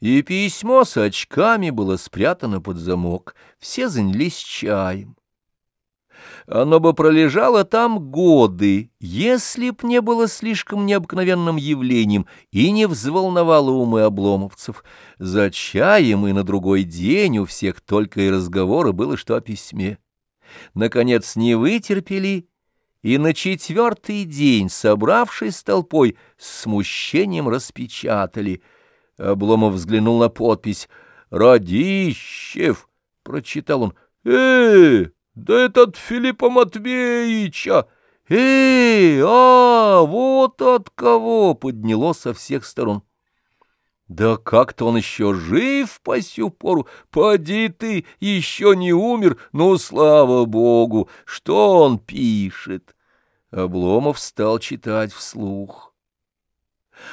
И письмо с очками было спрятано под замок. Все занялись чаем. Оно бы пролежало там годы, если б не было слишком необыкновенным явлением и не взволновало умы обломовцев. За чаем и на другой день у всех только и разговора было, что о письме. Наконец не вытерпели и на четвертый день, собравшись толпой, с смущением распечатали — Обломов взглянул на подпись. «Радищев!» — прочитал он. «Э, да этот Филиппа Матвеевича!» «Эй, а, вот от кого!» — подняло со всех сторон. «Да как-то он еще жив по сю пору! Поди ты, еще не умер, ну, слава богу! Что он пишет?» Обломов стал читать вслух.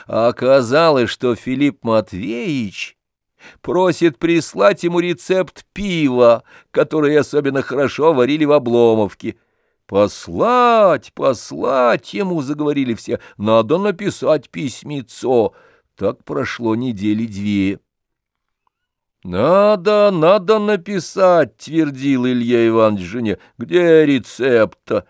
А оказалось, что Филипп Матвеевич просит прислать ему рецепт пива, которое особенно хорошо варили в Обломовке. «Послать, послать ему!» — заговорили все. «Надо написать письмецо». Так прошло недели две. «Надо, надо написать», — твердил Илья Иванович жене. «Где рецепт-то?»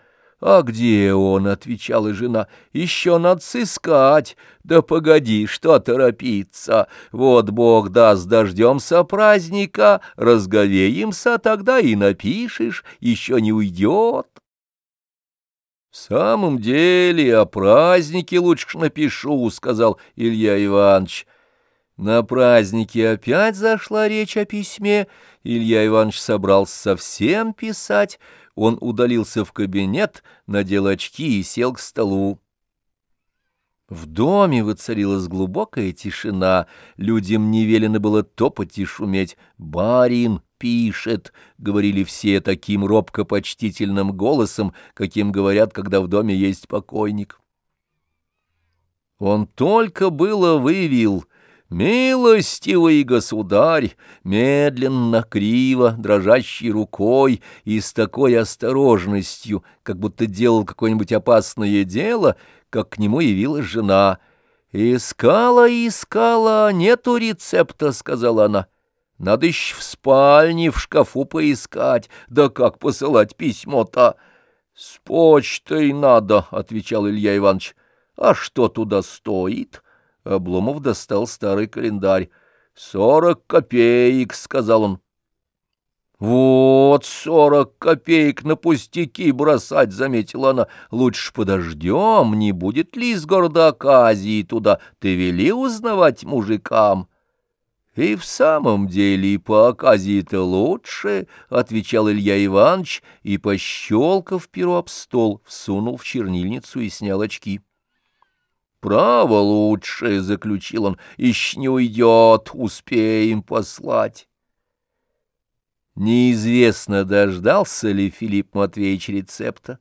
«А где он?» — отвечала жена. «Еще надо сыскать. Да погоди, что торопиться. Вот Бог даст, дождемся праздника, разговеемся, тогда и напишешь, еще не уйдет». «В самом деле, о празднике лучше напишу», — сказал Илья Иванович. На празднике опять зашла речь о письме. Илья Иванович собрался совсем писать, — он удалился в кабинет, надел очки и сел к столу. В доме воцарилась глубокая тишина, людям не велено было топать и шуметь. «Барин пишет», — говорили все таким робко-почтительным голосом, каким говорят, когда в доме есть покойник. Он только было вывел «Милостивый государь!» медленно, криво, дрожащей рукой и с такой осторожностью, как будто делал какое-нибудь опасное дело, как к нему явилась жена. «Искала искала, нету рецепта», — сказала она. «Надо еще в спальне, в шкафу поискать, да как посылать письмо-то?» «С почтой надо», — отвечал Илья Иванович. «А что туда стоит?» Обломов достал старый календарь. «Сорок копеек», — сказал он. «Вот сорок копеек на пустяки бросать», — заметила она. «Лучше подождем, не будет ли из города Аказии туда? Ты вели узнавать мужикам?» «И в самом деле по Аказии-то лучше», — отвечал Илья Иванович и, пощелкав перо об стол, всунул в чернильницу и снял очки. «Право лучше», — заключил он, — «ищ не уйдет, успеем послать». Неизвестно, дождался ли Филипп Матвеевич рецепта.